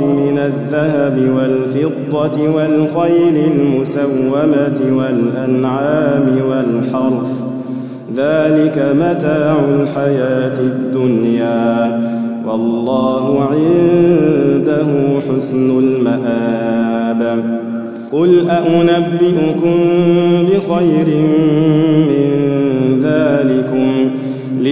من الذهب والفضة والخيل المسومة والأنعام والحرث. ذلك متاع الحياة الدنيا. والله عنده حسن المآب. قل أنبئكم بخير من ذلكم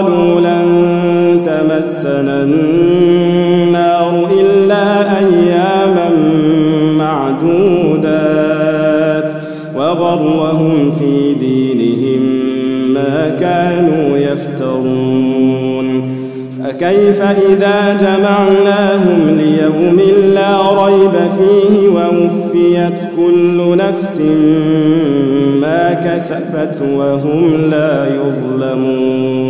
قالوا لن تمسنا النار إلا أياما معدودات وغرهم في دينهم ما كانوا يفترون فكيف إذا جمعناهم ليوم لا ريب فيه ووفيت كل نفس ما كسبت وهم لا يظلمون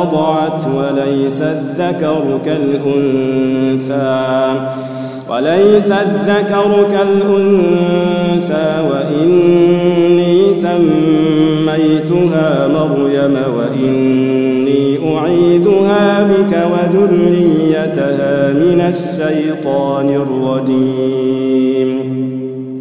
وضعت وليس الذكر كالأنثى وليس الذكر كالأنثى وإني سميتها مريم وإني أعيدها بك وذريتها من الشيطان الرجيم.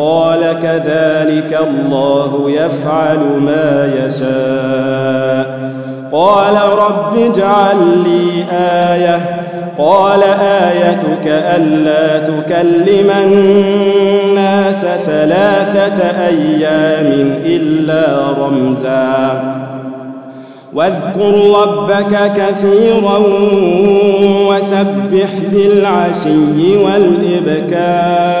قال كذلك الله يفعل ما يشاء. قال رب اجعل لي آية. قال آيتك ألا تكلم الناس ثلاثة أيام إلا رمزا. واذكر ربك كثيرا وسبح بالعشي والإبكار.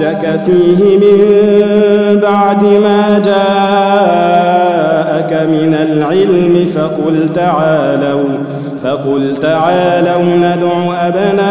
حاجك فيه من بعد ما جاءك من العلم فقل تعالوا فقل تعالوا ندع أبناءنا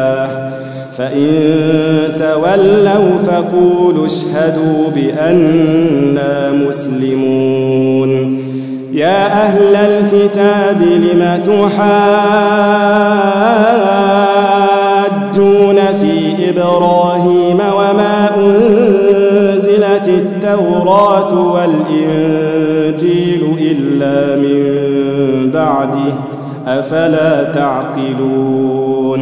فإن تولوا فقولوا اشهدوا بأننا مسلمون. يا أهل الكتاب لم تحاجون في إبراهيم وما أنزلت التوراة والإنجيل إلا من بعده أفلا تعقلون؟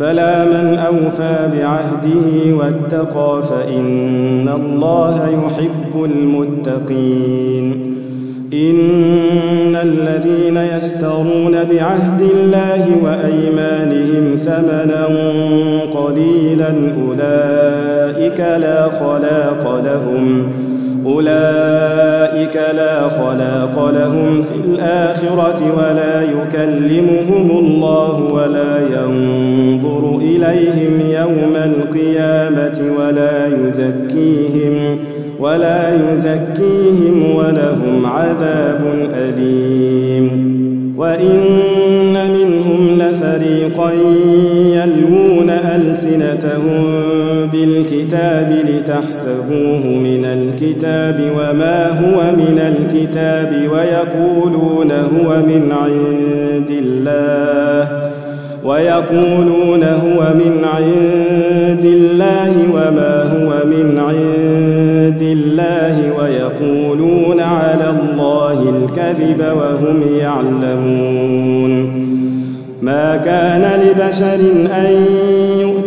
بلى من أوفى بعهده واتقى فإن الله يحب المتقين. إن الذين يشترون بعهد الله وأيمانهم ثمنا قليلا أولئك لا خلاق لهم. أولئك لا خلاق لهم في الآخرة ولا يكلمهم الله ولا ينظر إليهم يوم القيامة ولا يزكيهم ولا يزكيهم ولهم عذاب أليم. وإن منهم لفريقا يلوون ألسنتهم بالكتاب لتحسبوه من الكتاب وما هو من الكتاب ويقولون هو من عند الله ويقولون هو من عند الله وما هو من عند الله ويقولون على الله الكذب وهم يعلمون. ما كان لبشر أن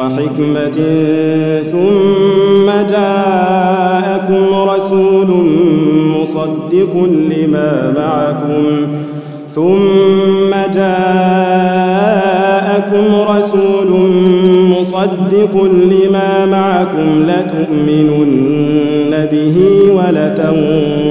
وحكمة ثم جاءكم رسول مصدق لما معكم ثم جاءكم رسول مصدق لما معكم لتؤمنن به ولتنصرنه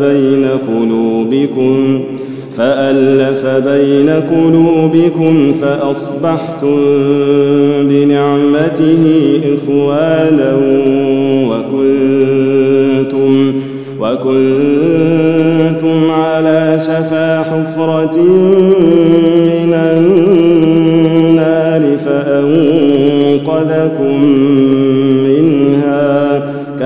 بين قلوبكم فألف بين قلوبكم فأصبحتم بنعمته إخوانا وكنتم وكنتم على شفا حفرة من النار فأنقذكم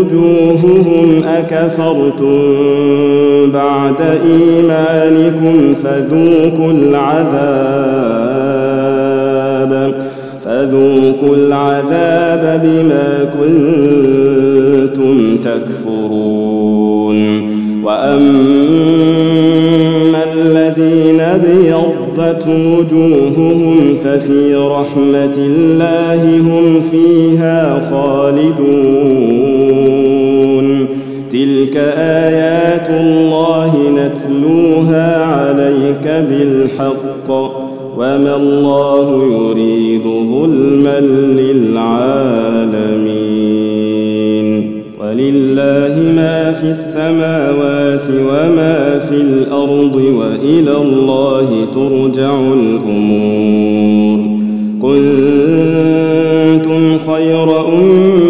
وجوههم أكفرتم بعد إيمانكم فذوقوا العذاب فذوقوا العذاب بما كنتم تكفرون. وأما الذين ابيضت وجوههم ففي رحمة الله هم فيها خالدون. تلك آيات الله نتلوها عليك بالحق وما الله يريد ظلما للعالمين ولله ما في السماوات وما في الأرض وإلى الله ترجع الأمور كنتم خير أمة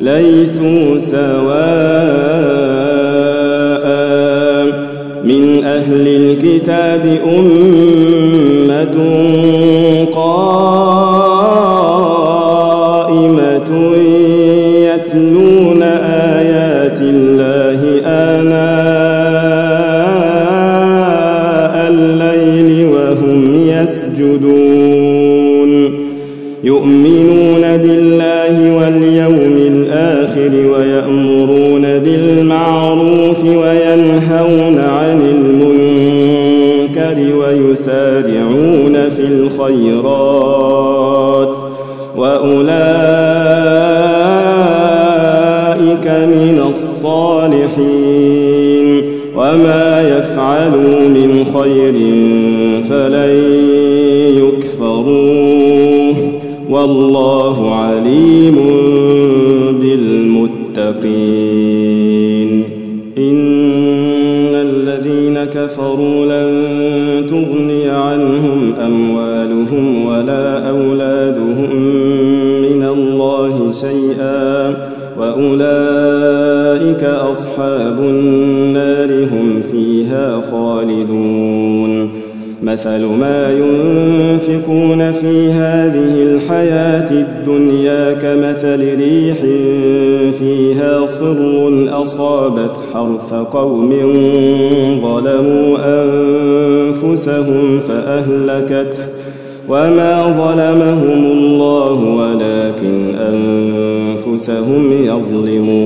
ليسوا سواء من أهل الكتاب أمة قائمة قوم ظلموا أنفسهم فأهلكته وما ظلمهم الله ولكن أنفسهم يظلمون.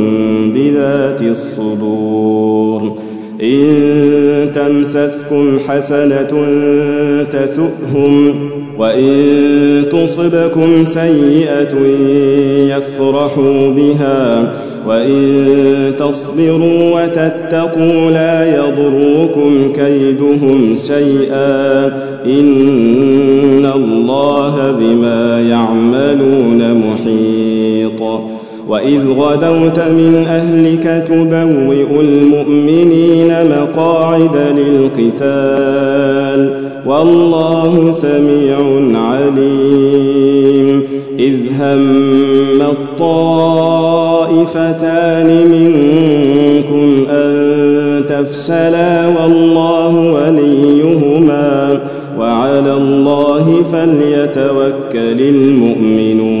بذات الصدور. إن تمسسكم حسنة تسؤهم وإن تصبكم سيئة يفرحوا بها وإن تصبروا وتتقوا لا يضركم كيدهم شيئا. إن الله بما يعملون محيط. وإذ غدوت من أهلك تبوئ المؤمنين مقاعد للقتال والله سميع عليم إذ هم الطائفتان منكم أن تفشلا والله وليهما وعلى الله فليتوكل المؤمنون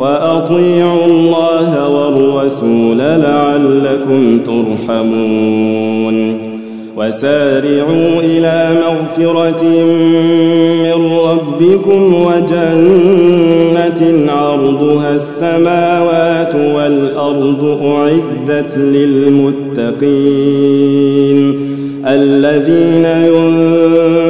وأطيعوا الله والرسول لعلكم ترحمون. وسارعوا إلى مغفرة من ربكم وجنة عرضها السماوات والأرض أعدت للمتقين. الذين ينفقون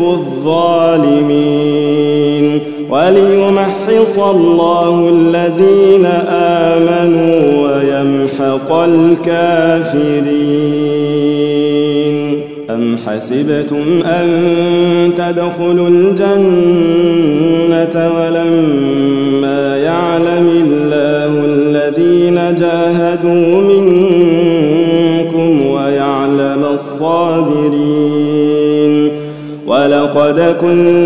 الظالمين وليمحص الله الذين آمنوا ويمحق الكافرين. أم حسبتم أن تدخلوا الجنة ولقد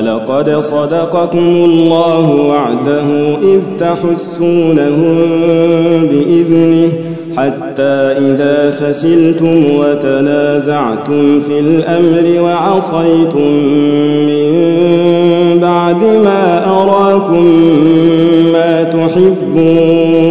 ولقد صدقكم الله وعده إذ تحسونهم بإذنه حتى إذا فشلتم وتنازعتم في الأمر وعصيتم من بعد ما أراكم ما تحبون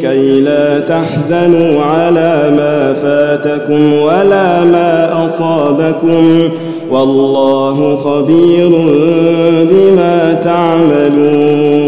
لكي لا تحزنوا على ما فاتكم ولا ما أصابكم والله خبير بما تعملون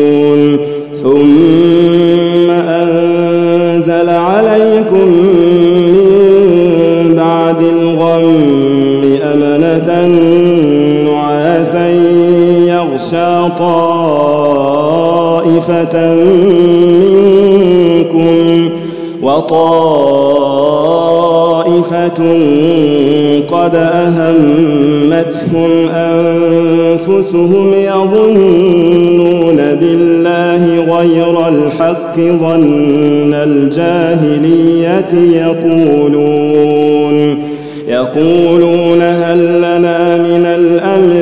أنفسهم يظنون بالله غير الحق ظن الجاهلية يقولون يقولون هل لنا من الأمر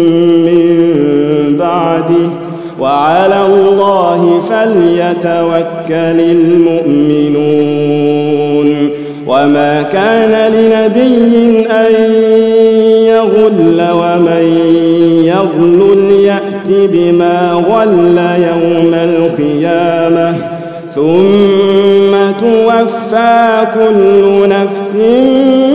بعده وعلى الله فليتوكل المؤمنون وما كان لنبي أن يغل ومن يغل يأت بما غل يوم القيامة ثم توفى كل نفس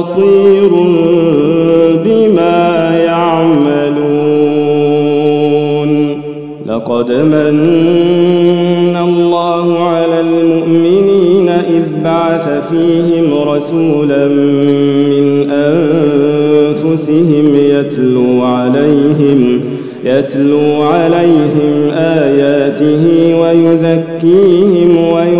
بصير بما يعملون. لقد من الله على المؤمنين إذ بعث فيهم رسولا من أنفسهم يتلو عليهم يتلو عليهم آياته ويزكيهم ويعلمهم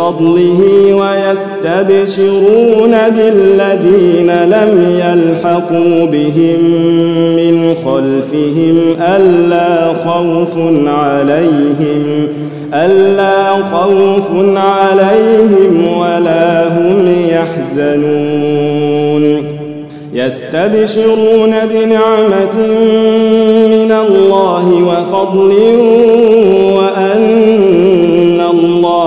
فضله ويستبشرون بالذين لم يلحقوا بهم من خلفهم ألا خوف عليهم ألا خوف عليهم ولا هم يحزنون. يستبشرون بنعمة من الله وفضل وأن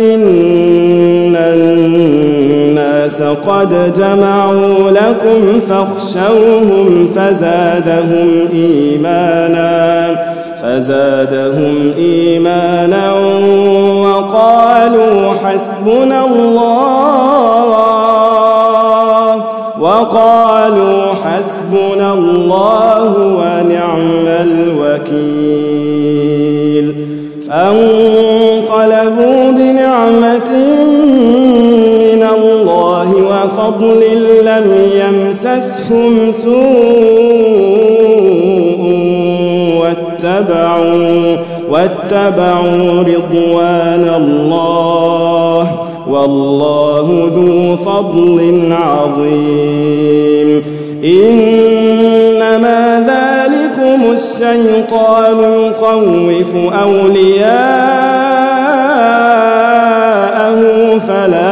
إن الناس قد جمعوا لكم فاخشوهم فزادهم إيمانا فزادهم إيمانا وقالوا حسبنا الله وقالوا حسبنا الله ونعم الوكيل. فانقلبوا وفضل لم يمسسهم سوء واتبعوا واتبعوا رضوان الله والله ذو فضل عظيم. إنما ذلكم الشيطان يخوف أولياءه فلا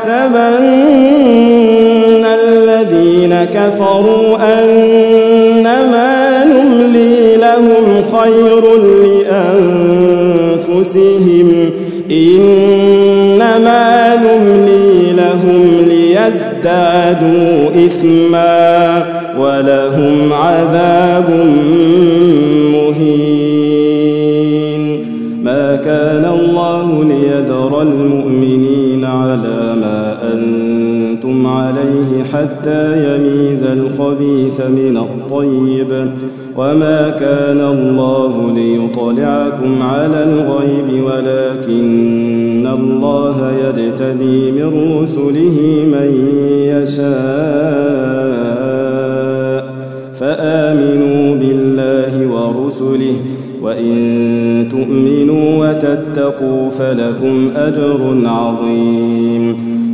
يحسبن الذين كفروا أنما نملي لهم خير لأنفسهم إنما نملي لهم ليزدادوا إثما ولهم عذاب مهين. ما كان الله ليذر المؤمنين عليه حتى يميز الخبيث من الطيب. وما كان الله ليطلعكم على الغيب ولكن الله يجتبي من رسله من يشاء. فآمنوا بالله ورسله وإن تؤمنوا وتتقوا فلكم أجر عظيم.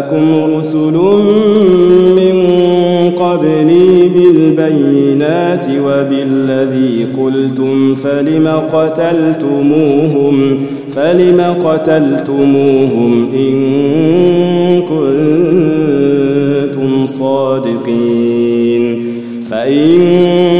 جاءكم رسل من قبلي بالبينات وبالذي قلتم فلم قتلتموهم؟ فلم قتلتموهم إن كنتم صادقين. فإن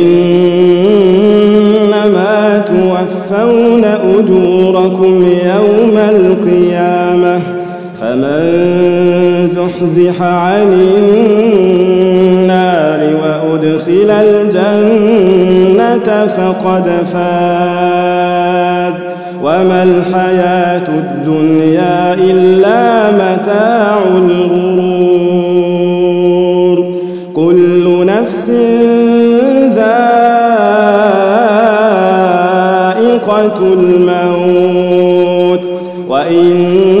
زحزح عن النار وأدخل الجنة فقد فاز. وما الحياة الدنيا إلا متاع الغرور. كل نفس ذائقة الموت. وإنما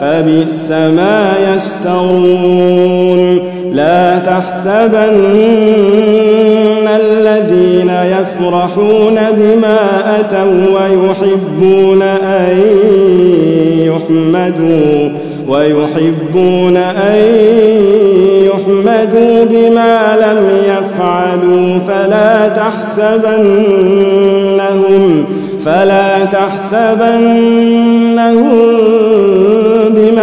فبئس ما يشترون لا تحسبن الذين يفرحون بما أتوا ويحبون أن يحمدوا ويحبون أن يحمدوا بما لم يفعلوا. فلا تحسبنهم فلا تحسبنهم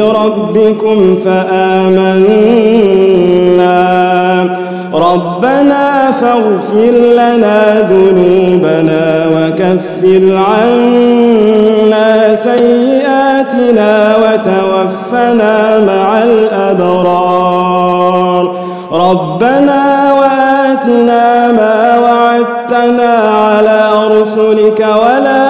بربكم فآمنا. ربنا فاغفر لنا ذنوبنا وكفر عنا سيئاتنا وتوفنا مع الأبرار. ربنا وآتنا ما وعدتنا على رسلك ولا